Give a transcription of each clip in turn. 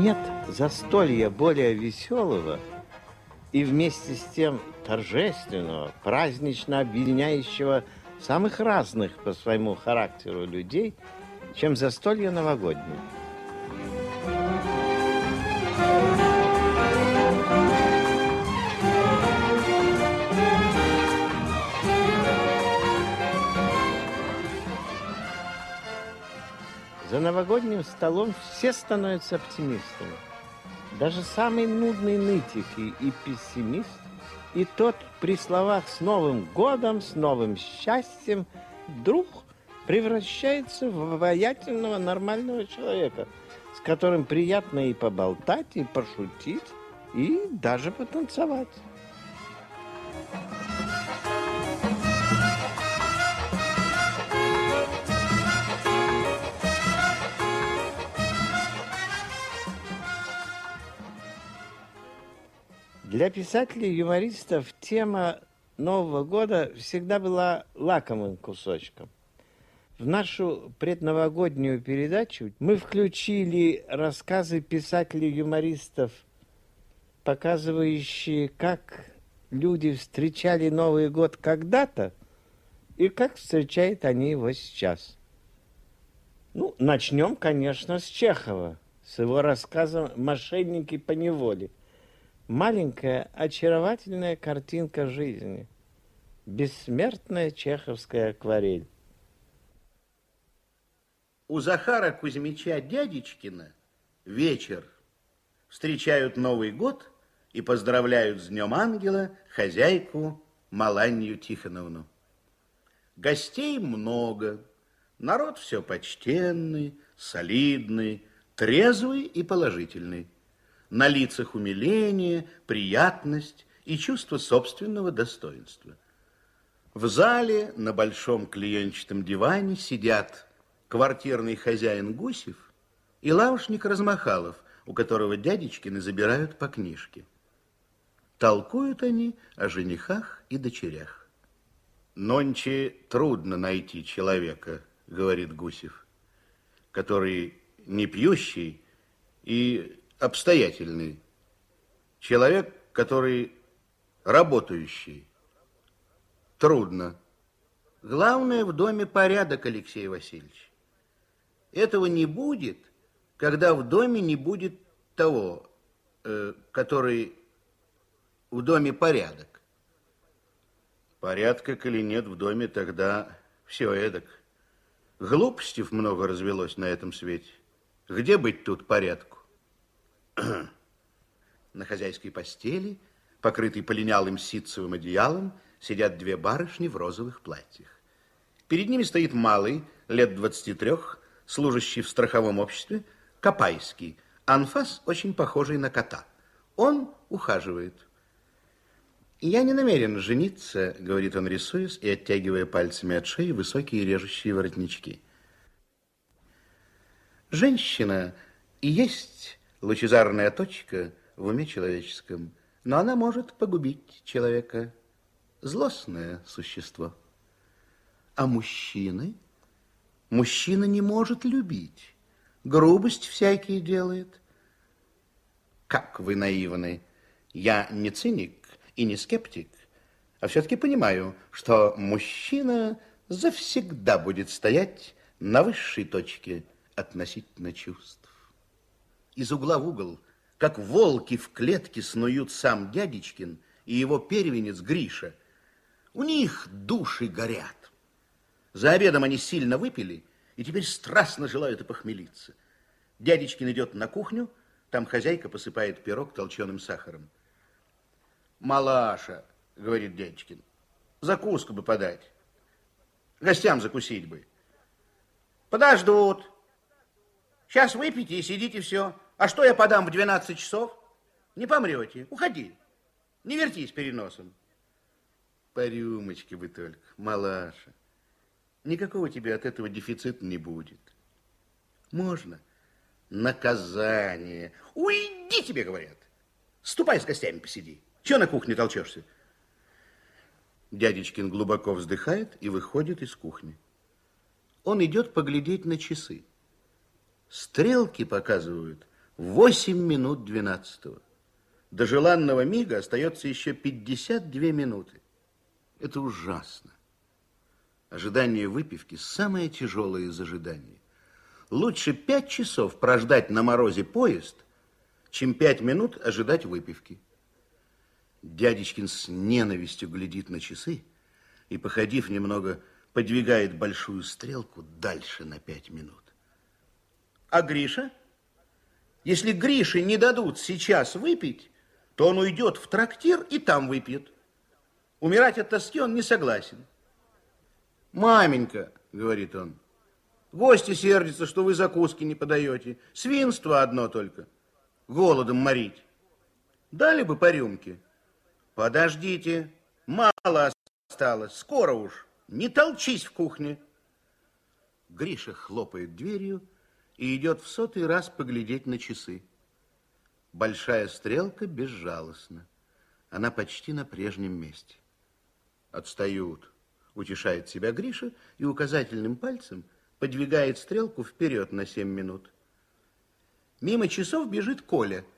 Нет застолья более веселого и вместе с тем торжественного, празднично объединяющего самых разных по своему характеру людей, чем застолье новогоднее. За новогодним столом все становятся оптимистами. Даже самый нудный нытик и, и пессимист, и тот при словах «с Новым годом», «с новым счастьем» вдруг превращается в обаятельного нормального человека, с которым приятно и поболтать, и пошутить, и даже потанцевать. Для писателей-юмористов тема Нового года всегда была лакомым кусочком. В нашу предновогоднюю передачу мы включили рассказы писателей-юмористов, показывающие, как люди встречали Новый год когда-то и как встречают они его сейчас. Ну, начнем, конечно, с Чехова, с его рассказом «Мошенники по неволе» маленькая очаровательная картинка жизни, бессмертная чеховская акварель. У Захара Кузьмича Дядечкина вечер. Встречают Новый год и поздравляют с Днем Ангела хозяйку Маланью Тихоновну. Гостей много, народ все почтенный, солидный, трезвый и положительный на лицах умиление, приятность и чувство собственного достоинства. В зале на большом клеенчатом диване сидят квартирный хозяин Гусев и лавушник Размахалов, у которого дядечкины забирают по книжке. Толкуют они о женихах и дочерях. Нонче трудно найти человека, говорит Гусев, который не пьющий и обстоятельный, человек, который работающий. Трудно. Главное в доме порядок, Алексей Васильевич. Этого не будет, когда в доме не будет того, э, который в доме порядок. Порядка, коли нет в доме, тогда все эдак. Глупостей много развелось на этом свете. Где быть тут порядку? На хозяйской постели, покрытой полинялым ситцевым одеялом, сидят две барышни в розовых платьях. Перед ними стоит малый, лет 23, служащий в страховом обществе, Копайский, анфас, очень похожий на кота. Он ухаживает. «Я не намерен жениться», — говорит он, рисуясь и оттягивая пальцами от шеи высокие режущие воротнички. Женщина есть лучезарная точка в уме человеческом, но она может погубить человека. Злостное существо. А мужчины? Мужчина не может любить. Грубость всякие делает. Как вы наивны. Я не циник и не скептик, а все-таки понимаю, что мужчина завсегда будет стоять на высшей точке относительно чувств из угла в угол, как волки в клетке снуют сам дядечкин и его первенец Гриша. У них души горят. За обедом они сильно выпили и теперь страстно желают и похмелиться. Дядечкин идет на кухню, там хозяйка посыпает пирог толченым сахаром. «Малаша», — говорит дядечкин, — «закуску бы подать. Гостям закусить бы». «Подождут», Сейчас выпейте и сидите все. А что я подам в 12 часов? Не помрете. Уходи. Не вертись перед носом. По рюмочке бы только, малаша. Никакого тебе от этого дефицита не будет. Можно. Наказание. Уйди, тебе говорят. Ступай с костями посиди. Чего на кухне толчешься? Дядечкин глубоко вздыхает и выходит из кухни. Он идет поглядеть на часы. Стрелки показывают 8 минут 12 До желанного мига остается еще 52 минуты. Это ужасно. Ожидание выпивки самое тяжелое из ожиданий. Лучше пять часов прождать на морозе поезд, чем пять минут ожидать выпивки. Дядечкин с ненавистью глядит на часы и, походив немного, подвигает большую стрелку дальше на пять минут. А Гриша? Если Грише не дадут сейчас выпить, то он уйдет в трактир и там выпьет. Умирать от тоски он не согласен. «Маменька», — говорит он, — «гости сердятся, что вы закуски не подаете. Свинство одно только. Голодом морить. Дали бы по рюмке». Подождите, мало осталось, скоро уж. Не толчись в кухне. Гриша хлопает дверью и идет в сотый раз поглядеть на часы. Большая стрелка безжалостна. Она почти на прежнем месте. Отстают, утешает себя Гриша и указательным пальцем подвигает стрелку вперед на семь минут. Мимо часов бежит Коля –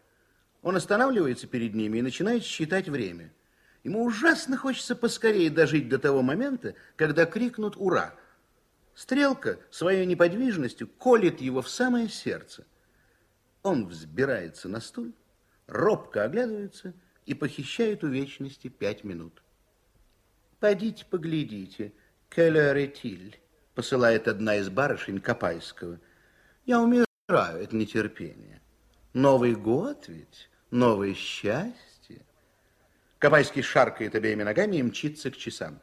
он останавливается перед ними и начинает считать время. Ему ужасно хочется поскорее дожить до того момента, когда крикнут «Ура!». Стрелка своей неподвижностью колет его в самое сердце. Он взбирается на стул, робко оглядывается и похищает у вечности пять минут. «Пойдите поглядите, келеретиль», посылает одна из барышень Копайского. «Я умираю от нетерпения. Новый год ведь, новое счастье. Копайский шаркает обеими ногами и мчится к часам.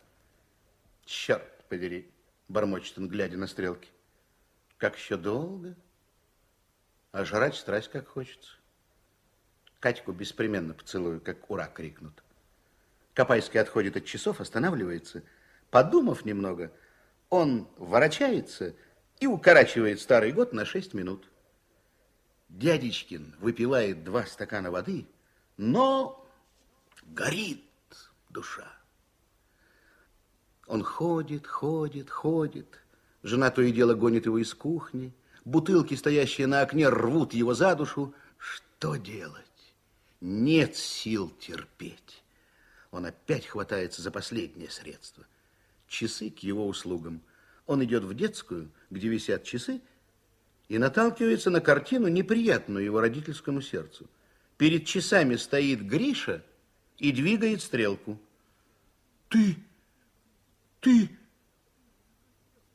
Черт подери, бормочет он, глядя на стрелки. Как еще долго? А жрать страсть как хочется. Катьку беспременно поцелую, как ура крикнут. Копайский отходит от часов, останавливается. Подумав немного, он ворочается и укорачивает старый год на шесть минут. Дядечкин выпивает два стакана воды, но горит душа. Он ходит, ходит, ходит. Жена то и дело гонит его из кухни. Бутылки, стоящие на окне, рвут его за душу. Что делать? Нет сил терпеть. Он опять хватается за последнее средство. Часы к его услугам. Он идет в детскую, где висят часы, и наталкивается на картину, неприятную его родительскому сердцу. Перед часами стоит Гриша и двигает стрелку. Ты, ты,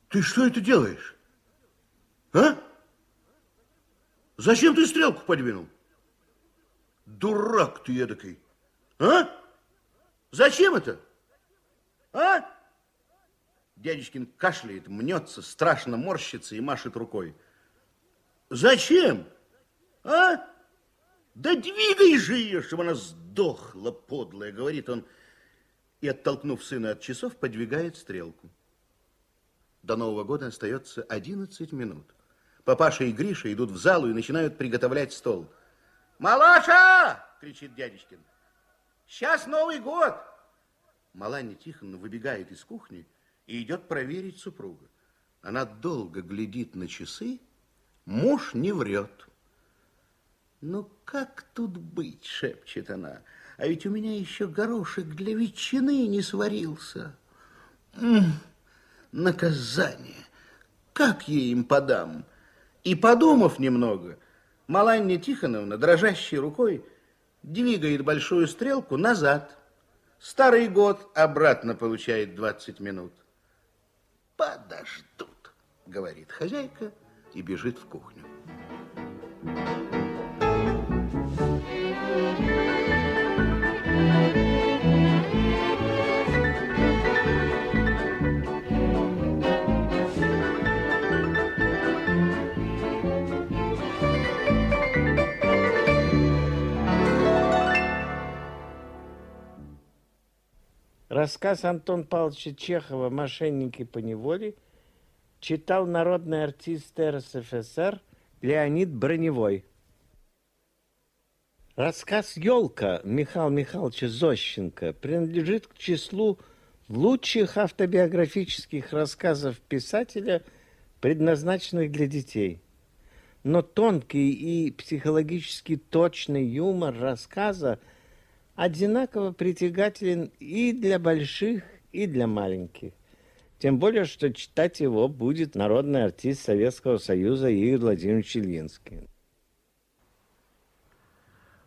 ты что это делаешь? А? Зачем ты стрелку подвинул? Дурак ты эдакой. А? Зачем это? А? Дядечкин кашляет, мнется, страшно морщится и машет рукой. Зачем? А? Да двигай же ее, чтобы она сдохла, подлая, говорит он, и, оттолкнув сына от часов, подвигает стрелку. До Нового года остается 11 минут. Папаша и Гриша идут в залу и начинают приготовлять стол. «Малаша!» – кричит дядечкин. «Сейчас Новый год!» Маланья Тихоновна выбегает из кухни и идет проверить супруга. Она долго глядит на часы, Муж не врет. Ну, как тут быть, шепчет она. А ведь у меня еще горошек для ветчины не сварился. М -м, наказание. Как я им подам? И, подумав немного, Маланья Тихоновна, дрожащей рукой, двигает большую стрелку назад. Старый год обратно получает 20 минут. Подождут, говорит хозяйка, и бежит в кухню. Рассказ Антон Павловича Чехова «Мошенники по неволе» читал народный артист РСФСР Леонид Броневой. Рассказ «Елка» Михаила Михайловича Зощенко принадлежит к числу лучших автобиографических рассказов писателя, предназначенных для детей. Но тонкий и психологически точный юмор рассказа одинаково притягателен и для больших, и для маленьких. Тем более, что читать его будет народный артист Советского Союза Игорь Владимирович Ильинский.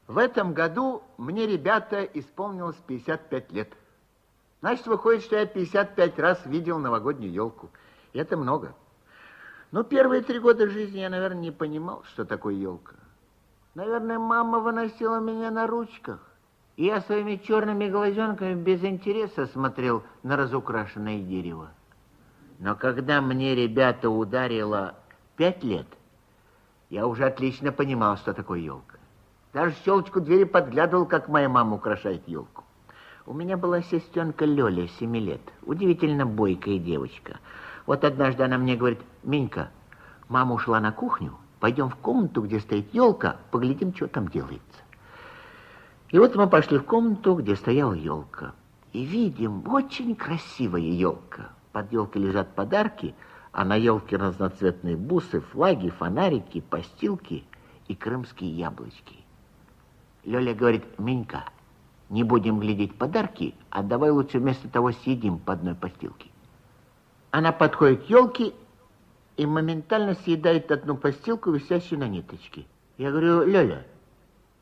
В этом году мне, ребята, исполнилось 55 лет. Значит, выходит, что я 55 раз видел новогоднюю елку. И это много. Но первые три года жизни я, наверное, не понимал, что такое елка. Наверное, мама выносила меня на ручках. Я своими черными глазенками без интереса смотрел на разукрашенное дерево. Но когда мне, ребята, ударило пять лет, я уже отлично понимал, что такое елка. Даже щелочку двери подглядывал, как моя мама украшает елку. У меня была сестренка Лёля, 7 лет. Удивительно бойкая девочка. Вот однажды она мне говорит, Минька, мама ушла на кухню, пойдем в комнату, где стоит елка, поглядим, что там делается. И вот мы пошли в комнату, где стояла елка. И видим, очень красивая елка. Под елкой лежат подарки, а на елке разноцветные бусы, флаги, фонарики, постилки и крымские яблочки. Лёля говорит, Минька, не будем глядеть подарки, а давай лучше вместо того съедим по одной постилке. Она подходит к елке и моментально съедает одну постилку, висящую на ниточке. Я говорю, Лёля,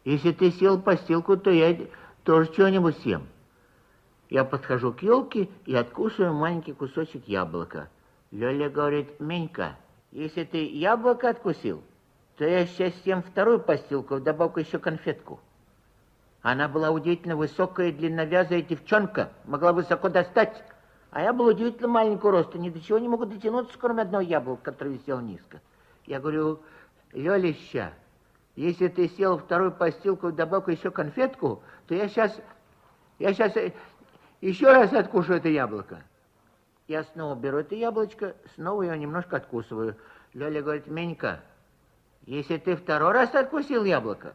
если ты съел постилку, то я тоже что-нибудь съем. Я подхожу к елке и откусываю маленький кусочек яблока. Лёля говорит, Менька, если ты яблоко откусил, то я сейчас съем вторую постилку, вдобавок еще конфетку. Она была удивительно высокая, длинновязая девчонка, могла высоко достать. А я был удивительно маленького роста, ни до чего не могу дотянуться, кроме одного яблока, которое висело низко. Я говорю, Лёлища, если ты сел вторую постилку, добавку еще конфетку, то я сейчас, я сейчас еще раз откушу это яблоко. Я снова беру это яблочко, снова его немножко откусываю. Лёля говорит, Менька, если ты второй раз откусил яблоко,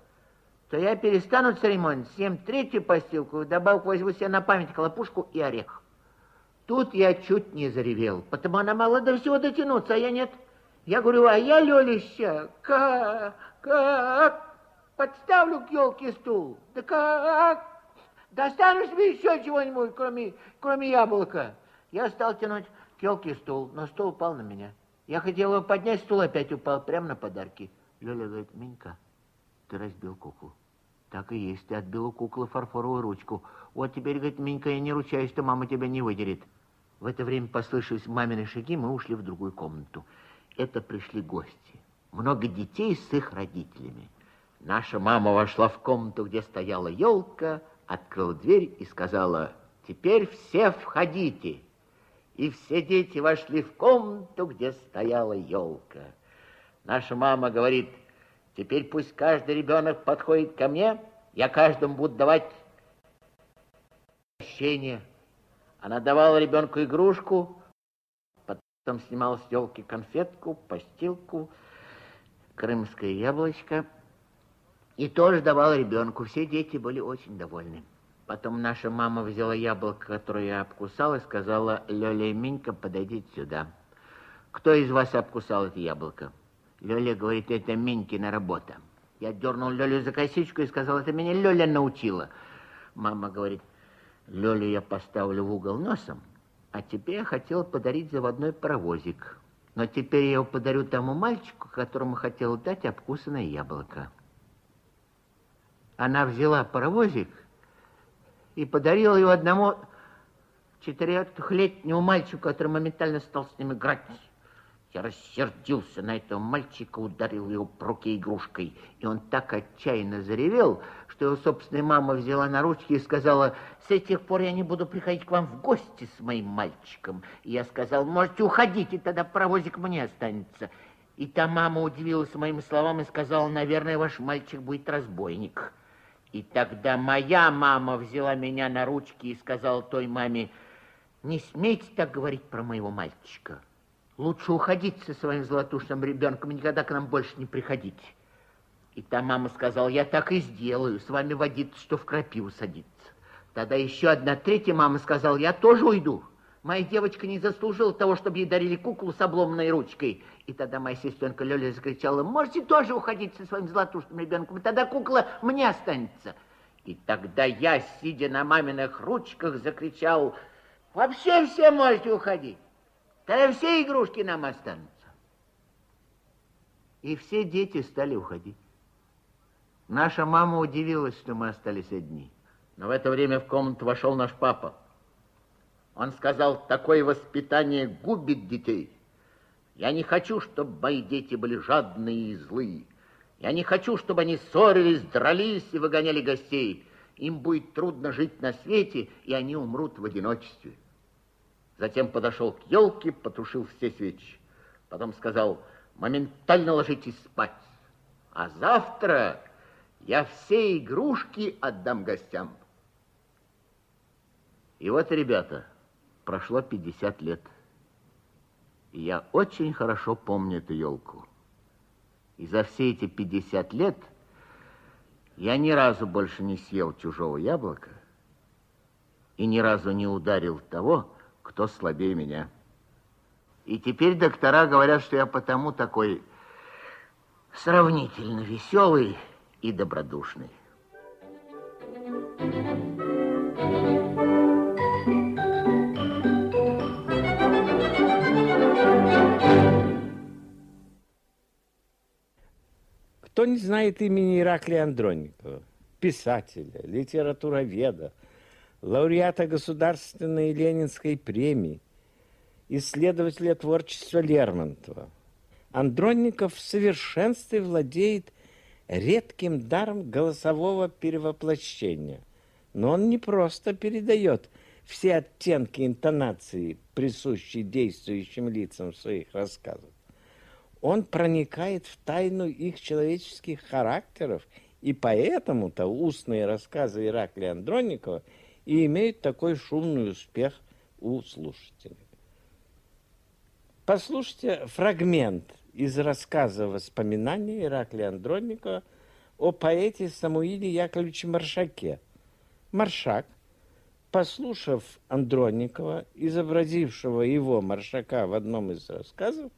то я перестану церемонить, съем третью постилку, добавку возьму себе на память хлопушку и орех. Тут я чуть не заревел, потому она могла до всего дотянуться, а я нет. Я говорю, а я, Лёлища, как, как, подставлю к елке стул, да как, достанешь мне еще чего-нибудь, кроме, кроме яблока. Я стал тянуть к елке стул, но стул упал на меня. Я хотел его поднять, стул опять упал прямо на подарки. Лёля говорит, Минька, ты разбил куклу. Так и есть, ты отбил у куклы фарфоровую ручку. Вот теперь, говорит, Минька, я не ручаюсь, что мама тебя не выдерет. В это время послышались мамины шаги, мы ушли в другую комнату. Это пришли гости. Много детей с их родителями. Наша мама вошла в комнату, где стояла елка, открыла дверь и сказала, теперь все входите. И все дети вошли в комнату, где стояла елка. Наша мама говорит, Теперь пусть каждый ребенок подходит ко мне, я каждому буду давать прощение. Она давала ребенку игрушку, потом снимала с елки конфетку, постилку, крымское яблочко и тоже давала ребенку. Все дети были очень довольны. Потом наша мама взяла яблоко, которое я обкусал, и сказала, Лёля и Минька, подойдите сюда. Кто из вас обкусал это яблоко? Лёля говорит, это Минькина работа. Я дернул Лёлю за косичку и сказал, это меня Лёля научила. Мама говорит, Лёлю я поставлю в угол носом, а тебе я хотел подарить заводной паровозик. Но теперь я его подарю тому мальчику, которому хотел дать обкусанное яблоко. Она взяла паровозик и подарила его одному четырехлетнему мальчику, который моментально стал с ним играть. Я рассердился на этого мальчика, ударил его по руке игрушкой. И он так отчаянно заревел, что его собственная мама взяла на ручки и сказала, с этих пор я не буду приходить к вам в гости с моим мальчиком. И я сказал, можете уходить, и тогда паровозик мне останется. И та мама удивилась моим словам и сказала, наверное, ваш мальчик будет разбойник. И тогда моя мама взяла меня на ручки и сказала той маме, не смейте так говорить про моего мальчика. лучше уходить со своим золотушным ребенком, никогда к нам больше не приходите. И та мама сказала, я так и сделаю, с вами водиться, что в крапиву садиться. Тогда еще одна третья мама сказала, я тоже уйду. Моя девочка не заслужила того, чтобы ей дарили куклу с обломанной ручкой. И тогда моя сестренка Лёля закричала, можете тоже уходить со своим золотушным ребенком, и тогда кукла мне останется. И тогда я, сидя на маминых ручках, закричал, вообще все можете уходить. Тогда все игрушки нам останутся. И все дети стали уходить. Наша мама удивилась, что мы остались одни. Но в это время в комнату вошел наш папа. Он сказал, такое воспитание губит детей. Я не хочу, чтобы мои дети были жадные и злые. Я не хочу, чтобы они ссорились, дрались и выгоняли гостей. Им будет трудно жить на свете, и они умрут в одиночестве. Затем подошел к елке, потушил все свечи. Потом сказал, моментально ложитесь спать. А завтра я все игрушки отдам гостям. И вот, ребята, прошло 50 лет. И я очень хорошо помню эту елку. И за все эти 50 лет я ни разу больше не съел чужого яблока и ни разу не ударил того, кто слабее меня. И теперь доктора говорят, что я потому такой сравнительно веселый, и добродушный. Кто не знает имени Ираклия Андроникова, писателя, литературоведа, лауреата Государственной Ленинской премии, исследователя творчества Лермонтова. Андронников в совершенстве владеет редким даром голосового перевоплощения. Но он не просто передает все оттенки интонации, присущие действующим лицам в своих рассказах. Он проникает в тайну их человеческих характеров, и поэтому-то устные рассказы Ираклия Андронникова и имеют такой шумный успех у слушателей. Послушайте фрагмент из рассказа воспоминаний Ираклия Андронникова о поэте Самуиле Яковлевиче Маршаке. Маршак, послушав Андронникова, изобразившего его Маршака в одном из рассказов,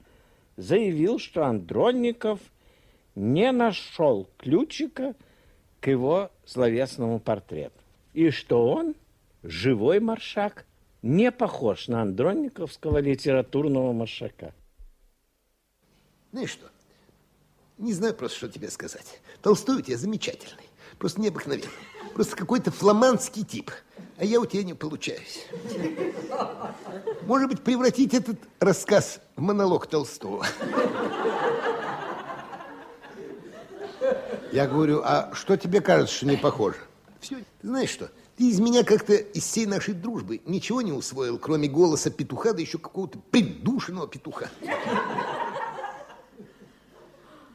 заявил, что Андронников не нашел ключика к его словесному портрету. И что он, живой Маршак, не похож на Андронниковского литературного Маршака. Ну и что? Не знаю просто, что тебе сказать. Толстой у тебя замечательный. Просто необыкновенный. Просто какой-то фламандский тип. А я у тебя не получаюсь. Может быть, превратить этот рассказ в монолог Толстого. Я говорю, а что тебе кажется, что не похоже? Все, ты знаешь что? Ты из меня как-то из всей нашей дружбы ничего не усвоил, кроме голоса петуха, да еще какого-то придушенного петуха.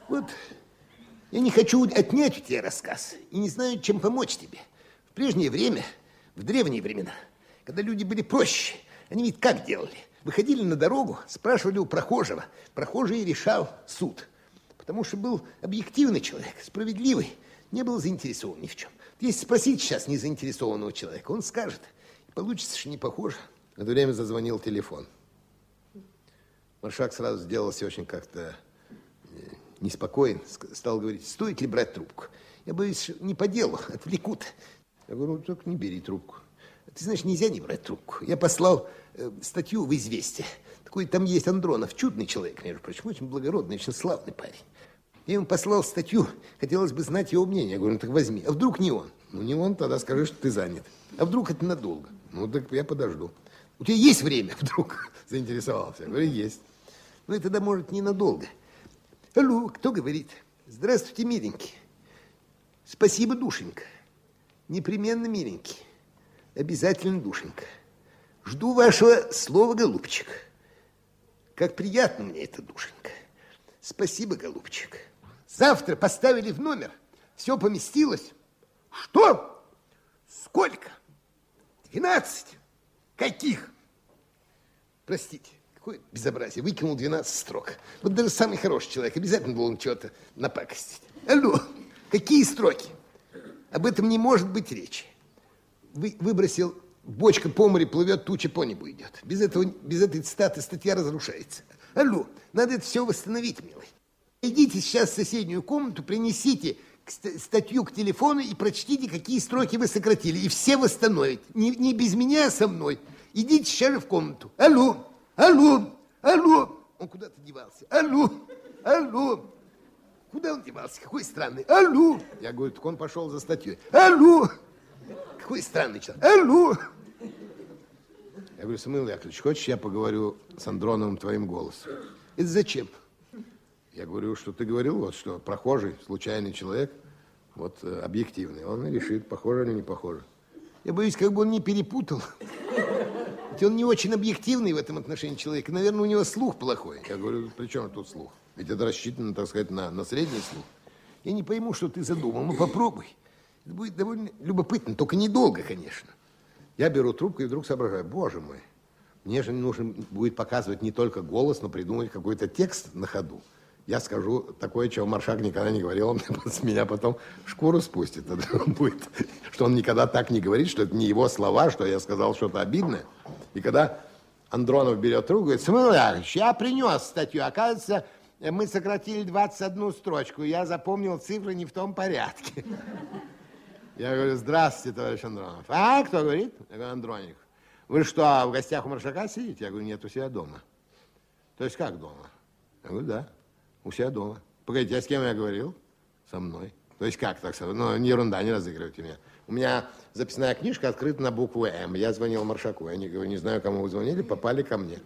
Вот я не хочу отнять у тебя рассказ и не знаю, чем помочь тебе. В прежнее время, в древние времена, когда люди были проще, они ведь как делали? Выходили на дорогу, спрашивали у прохожего. Прохожий решал суд. Потому что был объективный человек, справедливый, не был заинтересован ни в чем. Если спросить сейчас незаинтересованного человека, он скажет. Получится, что не похоже. В это время зазвонил телефон. Маршак сразу сделался очень как-то неспокоен, стал говорить, стоит ли брать трубку. Я боюсь, не по делу, отвлекут. Я говорю, ну, только не бери трубку. Ты знаешь, нельзя не брать трубку. Я послал э, статью в «Известие». Такой там есть Андронов, чудный человек, между прочим, очень благородный, очень славный парень. Я ему послал статью, хотелось бы знать его мнение. Я говорю, ну так возьми. А вдруг не он? Ну не он, тогда скажи, что ты занят. А вдруг это надолго? Ну так я подожду. У тебя есть время? Вдруг заинтересовался. Я говорю, есть. Ну и тогда, может, ненадолго. Алло, кто говорит? Здравствуйте, миленький. Спасибо, душенька. Непременно, миленький. Обязательно, душенька. Жду вашего слова, голубчик. Как приятно мне это, душенька. Спасибо, голубчик. Завтра поставили в номер. Все поместилось. Что? Сколько? Двенадцать. Каких? Простите, Какое безобразие. Выкинул 12 строк. Вот даже самый хороший человек обязательно должен чего-то напакостить. Алло, какие строки? Об этом не может быть речи. Вы, выбросил, бочка по морю плывет, туча по небу идет. Без, этого, без этой цитаты статья разрушается. Алло, надо это все восстановить, милый. Идите сейчас в соседнюю комнату, принесите статью к телефону и прочтите, какие строки вы сократили. И все восстановите. Не, не без меня, а со мной. Идите сейчас же в комнату. Алло, алло, алло. Он куда-то девался. Алло, алло. Куда он девался? Какой странный. Алло. Я говорю, так он пошел за статьей. Алло. Какой странный человек. Алло. Я говорю, Самуил Яковлевич, хочешь, я поговорю с Андроновым твоим голосом? Это зачем? Я говорю, что ты говорил, вот что прохожий, случайный человек, вот э, объективный, он решит, похоже или не похоже. Я боюсь, как бы он не перепутал. Ведь он не очень объективный в этом отношении человек. Наверное, у него слух плохой. Я говорю, при чем тут слух? Ведь это рассчитано, так сказать, на, на средний слух. Я не пойму, что ты задумал. Ну, попробуй. Это будет довольно любопытно, только недолго, конечно. Я беру трубку и вдруг соображаю, боже мой, мне же нужно будет показывать не только голос, но придумать какой-то текст на ходу. Я скажу такое, чего Маршак никогда не говорил, он с меня потом шкуру спустит. Это будет, что он никогда так не говорит, что это не его слова, что я сказал что-то обидное. И когда Андронов берет трубку, говорит, Самуил Яковлевич, я принес статью. Оказывается, мы сократили 21 строчку. Я запомнил цифры не в том порядке. Я говорю, здравствуйте, товарищ Андронов. А, кто говорит? Я говорю, Андроник. Вы что, в гостях у Маршака сидите? Я говорю, нет, у себя дома. То есть как дома? Я говорю, да, у себя дома. Погодите, а с кем я говорил? Со мной. То есть как так? Ну, не ерунда, не разыгрывайте меня. У меня записная книжка открыта на букву М. Я звонил Маршаку. Я не, говорю, не знаю, кому вы звонили, попали ко мне.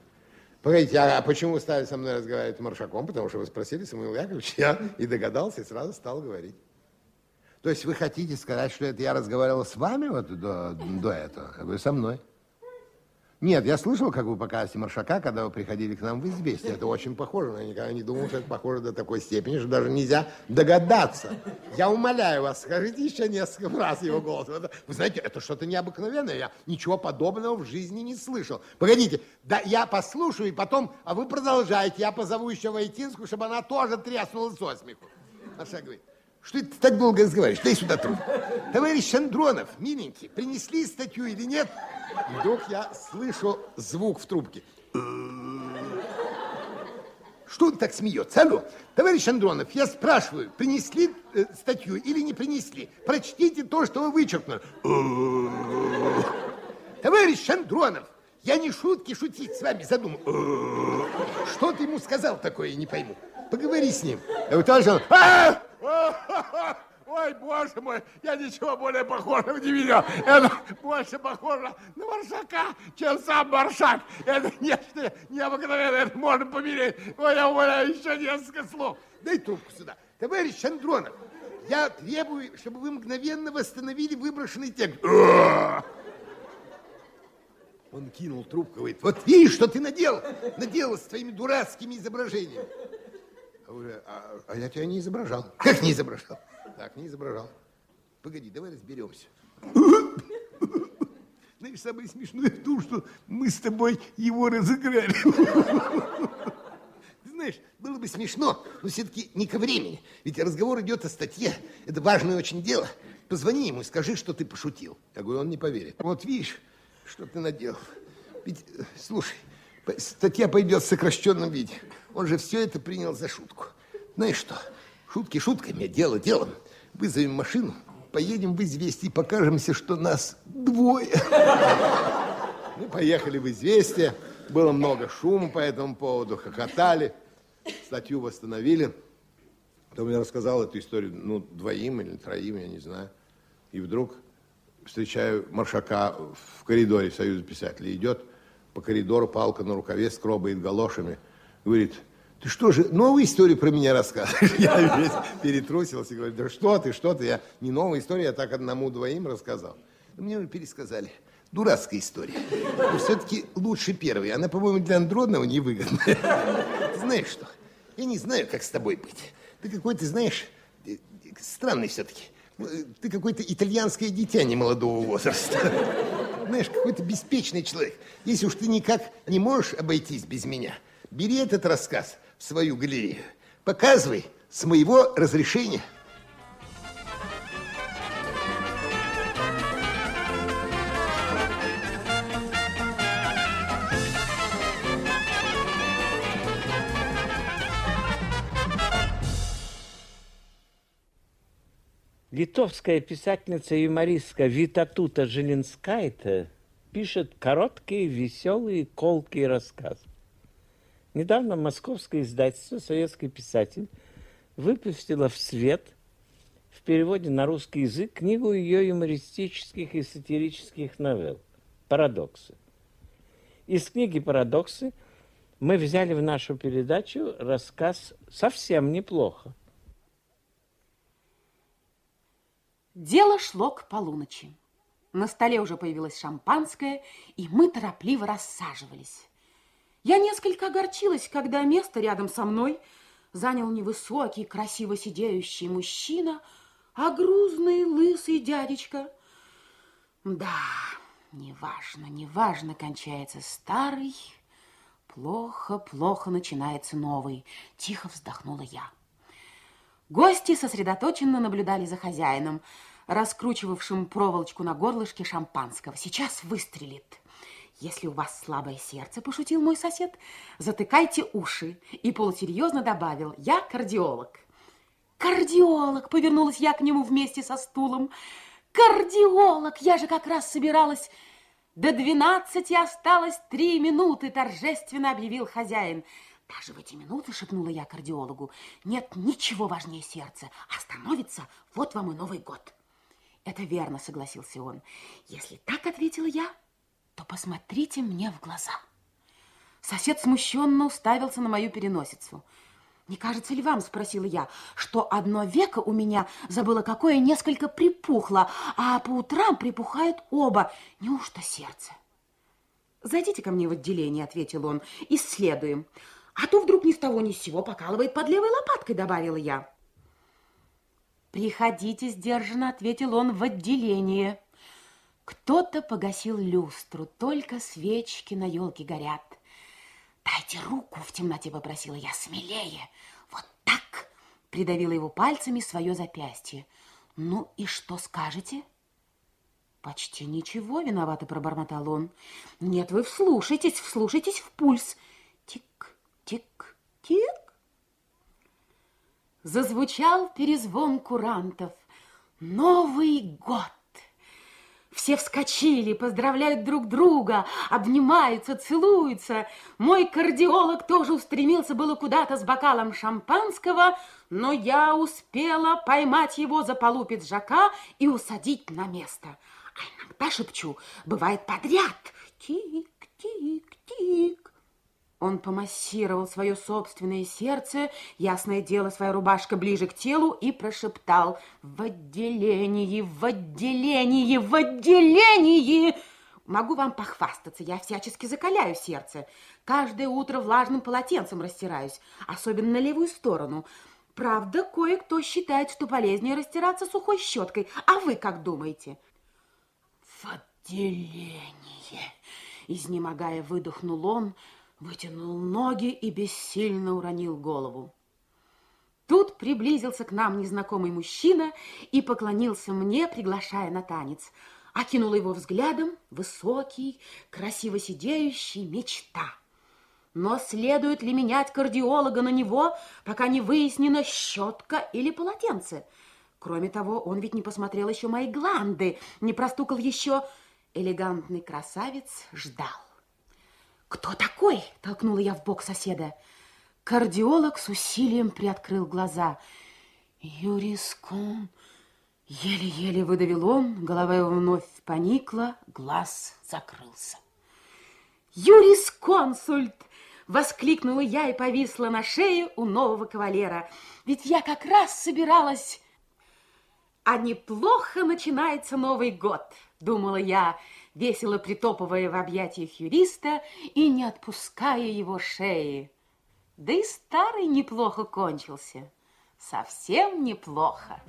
Погодите, а почему вы стали со мной разговаривать Маршаком? Потому что вы спросили, Самуил Яковлевич, я и догадался, и сразу стал говорить. То есть вы хотите сказать, что это я разговаривал с вами вот до, до этого? Говорю, со мной. Нет, я слышал, как вы показываете Маршака, когда вы приходили к нам в известие. Это очень похоже, но я никогда не думал, что это похоже до такой степени, что даже нельзя догадаться. Я умоляю вас, скажите еще несколько раз его голос. Вы знаете, это что-то необыкновенное. Я ничего подобного в жизни не слышал. Погодите, да я послушаю, и потом, а вы продолжаете. Я позову еще Войтинскую, чтобы она тоже тряснула со смеху. Маршак говорит, что ты так долго разговариваешь? Дай сюда трубку. Товарищ Андронов, миленький, принесли статью или нет? Вдруг я слышу звук в трубке. Что он так смеется? Алло, товарищ Андронов, я спрашиваю, принесли э, статью или не принесли? Прочтите то, что вы вычеркнули. Товарищ Андронов, я не шутки шутить с вами задумал. Что ты ему сказал такое, я не пойму. Поговори с ним. Товарищ Андронов, Ой, боже мой, я ничего более похожего не видел. Это больше похоже на Маршака, чем сам Маршак. Это нечто необыкновенное, это можно помереть. Ой, я умоляю, еще несколько слов. Дай трубку сюда. Товарищ Андронов, я требую, чтобы вы мгновенно восстановили выброшенный текст. Он кинул трубку, говорит, вот видишь, что ты наделал? Наделал с твоими дурацкими изображениями. А, а, а я тебя не изображал. Как не изображал? Так, не изображал. Погоди, давай разберемся. Знаешь, самое смешное в том, что мы с тобой его разыграли. Знаешь, было бы смешно, но все-таки не ко времени. Ведь разговор идет о статье. Это важное очень дело. Позвони ему и скажи, что ты пошутил. Я говорю, он не поверит. Вот видишь, что ты наделал. Ведь, э, слушай, статья пойдет в сокращенном виде. Он же все это принял за шутку. Знаешь что, шутки шутками, дело делом. Вызовем машину, поедем в «Известие» и покажемся, что нас двое. Мы поехали в «Известие». Было много шума по этому поводу, хохотали. Статью восстановили. Потом я рассказал эту историю, ну, двоим или троим, я не знаю. И вдруг встречаю Маршака в коридоре Союза писателей. Идет по коридору, палка на рукаве, скробает галошами. Говорит, ты что же, новую историю про меня рассказываешь? Я весь перетрусился, говорю, да что ты, что ты, я не новая история, я так одному-двоим рассказал. Мне пересказали. Дурацкая история. Но все-таки лучше первой. Она, по-моему, для Андронова невыгодная. Знаешь что? Я не знаю, как с тобой быть. Ты какой-то, знаешь, странный все-таки. Ты какое-то итальянское дитя не молодого возраста. Знаешь, какой-то беспечный человек. Если уж ты никак не можешь обойтись без меня, бери этот рассказ в свою галерею. Показывай с моего разрешения. Литовская писательница юмористка Витатута Желенская пишет короткие, веселые, колкие рассказы. Недавно московское издательство «Советский писатель» выпустило в свет в переводе на русский язык книгу ее юмористических и сатирических новелл «Парадоксы». Из книги «Парадоксы» мы взяли в нашу передачу рассказ совсем неплохо. Дело шло к полуночи. На столе уже появилось шампанское, и мы торопливо рассаживались. Я несколько огорчилась, когда место рядом со мной занял невысокий, красиво сидеющий мужчина, а грузный, лысый дядечка. Да, неважно, неважно, кончается старый, плохо, плохо начинается новый. Тихо вздохнула я. Гости сосредоточенно наблюдали за хозяином, раскручивавшим проволочку на горлышке шампанского. Сейчас выстрелит. Если у вас слабое сердце, пошутил мой сосед, затыкайте уши. И полусерьезно добавил, я кардиолог. Кардиолог, повернулась я к нему вместе со стулом. Кардиолог, я же как раз собиралась... До двенадцати осталось три минуты, торжественно объявил хозяин. Даже в эти минуты, шепнула я кардиологу, нет ничего важнее сердца. Остановится, вот вам и Новый год. Это верно, согласился он. Если так ответила я, то посмотрите мне в глаза. Сосед смущенно уставился на мою переносицу. «Не кажется ли вам, — спросила я, — что одно веко у меня, забыла какое, несколько припухло, а по утрам припухают оба? Неужто сердце?» «Зайдите ко мне в отделение, — ответил он, — исследуем. А то вдруг ни с того ни с сего покалывает под левой лопаткой, — добавила я. «Приходите сдержанно», — ответил он, — «в отделение». Кто-то погасил люстру, только свечки на елке горят. «Дайте руку!» — в темноте попросила я. «Смелее! Вот так!» — придавила его пальцами свое запястье. «Ну и что скажете?» «Почти ничего, виновато пробормотал он. Нет, вы вслушайтесь, вслушайтесь в пульс. Тик, тик, тик!» Зазвучал перезвон курантов. «Новый год!» Все вскочили, поздравляют друг друга, обнимаются, целуются. Мой кардиолог тоже устремился было куда-то с бокалом шампанского, но я успела поймать его за полу пиджака и усадить на место. А иногда шепчу, бывает подряд. Тик-тик-тик. Он помассировал свое собственное сердце, ясное дело, своя рубашка ближе к телу, и прошептал «В отделении, в отделении, в отделении!» Могу вам похвастаться, я всячески закаляю сердце. Каждое утро влажным полотенцем растираюсь, особенно на левую сторону. Правда, кое-кто считает, что полезнее растираться сухой щеткой. А вы как думаете? В отделение, изнемогая, выдохнул он, вытянул ноги и бессильно уронил голову. Тут приблизился к нам незнакомый мужчина и поклонился мне, приглашая на танец. Окинула его взглядом высокий, красиво сидеющий мечта. Но следует ли менять кардиолога на него, пока не выяснено, щетка или полотенце? Кроме того, он ведь не посмотрел еще мои гланды, не простукал еще. Элегантный красавец ждал. «Кто такой?» – толкнула я в бок соседа. Кардиолог с усилием приоткрыл глаза. «Юрискон...» Еле-еле выдавил он, голова его вновь поникла, глаз закрылся. «Юрисконсульт!» — воскликнула я и повисла на шее у нового кавалера. «Ведь я как раз собиралась...» «А неплохо начинается Новый год», — думала я, — весело притопывая в объятиях юриста и не отпуская его шеи. Да и старый неплохо кончился, совсем неплохо.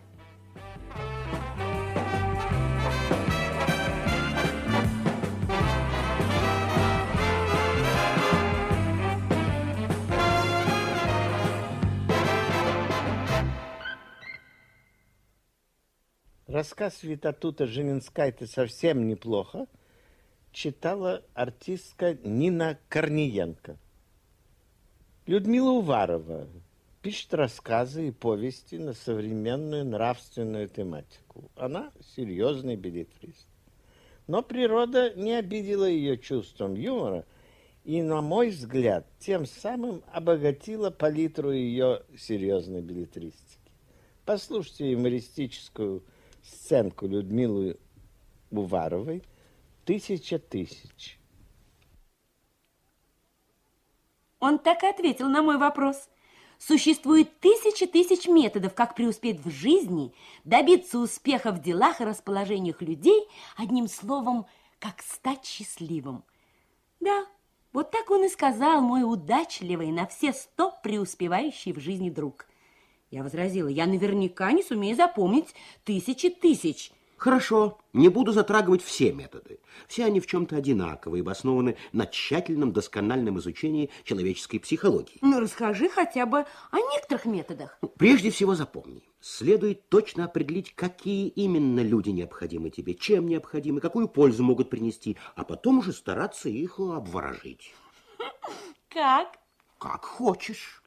Рассказ Витатута Женинская-то совсем неплохо читала артистка Нина Корниенко. Людмила Уварова пишет рассказы и повести на современную нравственную тематику. Она серьезный билетрист. Но природа не обидела ее чувством юмора и, на мой взгляд, тем самым обогатила палитру ее серьезной билетристики. Послушайте юмористическую сценку Людмилы Уваровой «Тысяча тысяч». Он так и ответил на мой вопрос. Существует тысячи тысяч методов, как преуспеть в жизни, добиться успеха в делах и расположениях людей, одним словом, как стать счастливым. Да, вот так он и сказал мой удачливый на все сто преуспевающий в жизни друг. Я возразила, я наверняка не сумею запомнить тысячи тысяч – Хорошо, не буду затрагивать все методы. Все они в чем-то одинаковые, обоснованы на тщательном, доскональном изучении человеческой психологии. Ну, расскажи хотя бы о некоторых методах. Прежде всего запомни, следует точно определить, какие именно люди необходимы тебе, чем необходимы, какую пользу могут принести, а потом уже стараться их обворожить. Как? Как хочешь.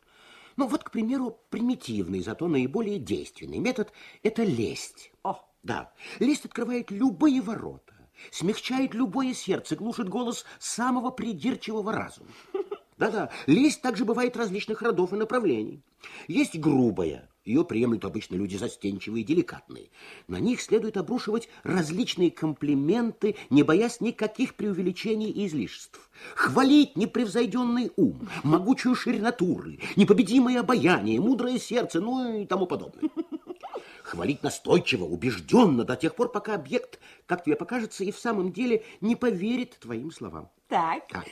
Ну, вот, к примеру, примитивный, зато наиболее действенный метод – это лесть. О, да, лесть открывает любые ворота, смягчает любое сердце, глушит голос самого придирчивого разума. Да-да, лесть также бывает различных родов и направлений. Есть грубая, ее приемлют обычно люди застенчивые и деликатные. На них следует обрушивать различные комплименты, не боясь никаких преувеличений и излишеств. Хвалить непревзойденный ум, могучую ширь натуры, непобедимое обаяние, мудрое сердце, ну и тому подобное хвалить настойчиво, убежденно до тех пор, пока объект, как тебе покажется, и в самом деле не поверит твоим словам. Так. А,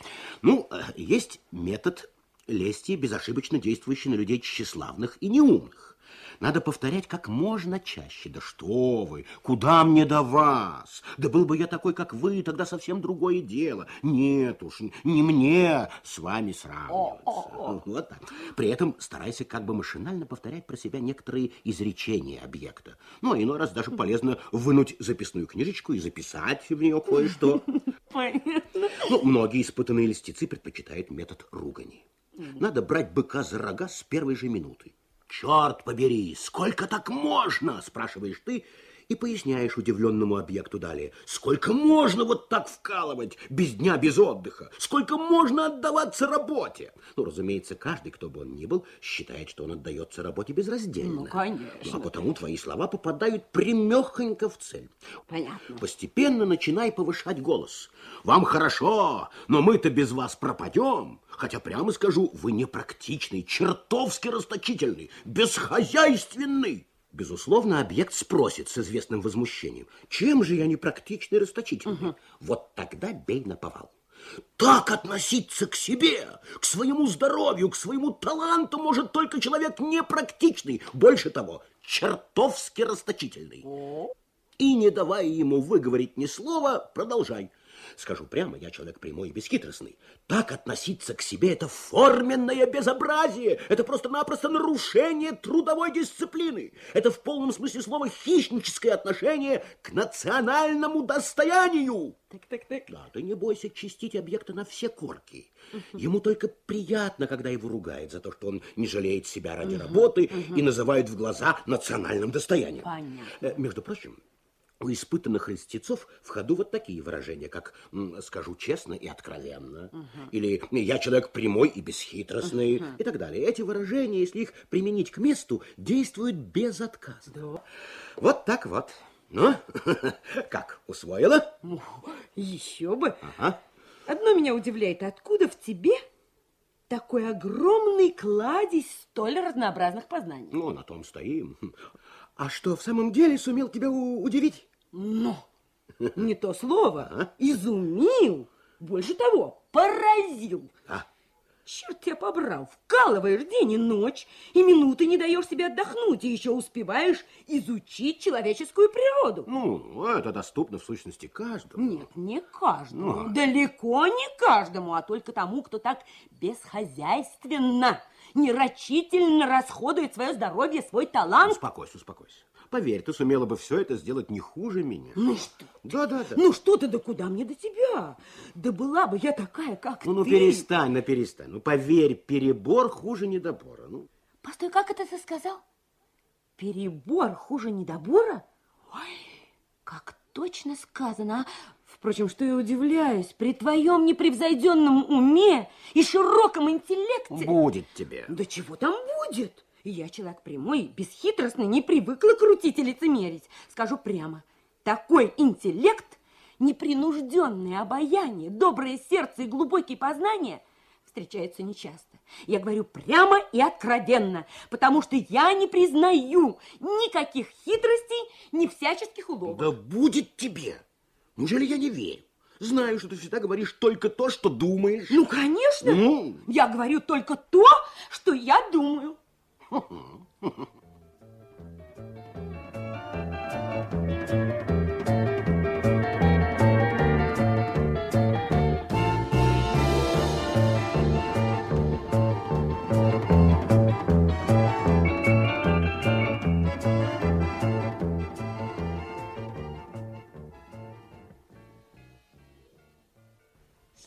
ну, э, есть метод лести, безошибочно действующий на людей тщеславных и неумных. Надо повторять как можно чаще. Да что вы, куда мне до вас? Да был бы я такой, как вы, тогда совсем другое дело. Нет уж, не мне с вами сравниваться. Вот так. При этом старайся как бы машинально повторять про себя некоторые изречения объекта. Ну, а иной раз даже полезно вынуть записную книжечку и записать в нее кое-что. Понятно. Ну, многие испытанные льстецы предпочитают метод ругани. Надо брать быка за рога с первой же минуты. «Черт побери, сколько так можно?» – спрашиваешь ты и поясняешь удивленному объекту далее. «Сколько можно вот так вкалывать, без дня, без отдыха? Сколько можно отдаваться работе?» Ну, разумеется, каждый, кто бы он ни был, считает, что он отдается работе безраздельно. Ну, конечно. Ну, а потому твои слова попадают примехонько в цель. Понятно. Постепенно начинай повышать голос. «Вам хорошо, но мы-то без вас пропадем». Хотя, прямо скажу, вы непрактичный, чертовски расточительный, бесхозяйственный. Безусловно, объект спросит с известным возмущением, чем же я непрактичный расточительный? Угу. Вот тогда бей на повал. Так относиться к себе, к своему здоровью, к своему таланту может только человек непрактичный, больше того, чертовски расточительный. О. И не давая ему выговорить ни слова, продолжай. Скажу прямо, я человек прямой и бесхитростный. Так относиться к себе – это форменное безобразие. Это просто-напросто нарушение трудовой дисциплины. Это в полном смысле слова хищническое отношение к национальному достоянию. Так, так, так. Да, ты не бойся чистить объекта на все корки. Ему только приятно, когда его ругают за то, что он не жалеет себя ради работы и называют в глаза национальным достоянием. Понятно. Э, между прочим, у испытанных льстецов в ходу вот такие выражения, как «скажу честно и откровенно», угу. или «я человек прямой и бесхитростный» угу. и так далее. Эти выражения, если их применить к месту, действуют безотказно. Да. Вот так вот. Ну, как, усвоила? Ну, еще бы. Ага. Одно меня удивляет, откуда в тебе такой огромный кладезь столь разнообразных познаний? Ну, на том стоим. А что, в самом деле сумел тебя удивить? Но, не то слово, а? изумил, больше того, поразил. А? Черт тебя побрал, вкалываешь день и ночь, и минуты не даешь себе отдохнуть, и еще успеваешь изучить человеческую природу. Ну, это доступно в сущности каждому. Нет, не каждому, ну. далеко не каждому, а только тому, кто так бесхозяйственно, нерочительно расходует свое здоровье, свой талант. Успокойся, успокойся. поверь, ты сумела бы все это сделать не хуже меня. Ну что? Да, да, да. Ну что ты, да куда мне до тебя? Да была бы я такая, как Ну, ну ты. перестань, ну перестань. Ну поверь, перебор хуже недобора. Ну, Постой, как это ты сказал? Перебор хуже недобора? Ой, как точно сказано, а? Впрочем, что я удивляюсь, при твоем непревзойденном уме и широком интеллекте... будет тебе. Да чего там будет? Я человек прямой, бесхитростный, не привыкла крутить и лицемерить. Скажу прямо, такой интеллект, непринужденное обаяние, доброе сердце и глубокие познания встречаются нечасто. Я говорю прямо и откровенно, потому что я не признаю никаких хитростей, ни всяческих уловок. Да будет тебе. Неужели я не верю? Знаю, что ты всегда говоришь только то, что думаешь. Ну, конечно. Ну? Я говорю только то, что я думаю.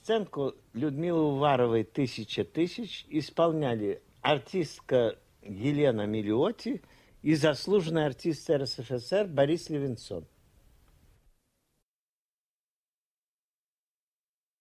Сценку Людмилы Уваровой «Тысяча тысяч» исполняли артистка Елена Миллиоти и заслуженный артист РСФСР Борис Левинсон.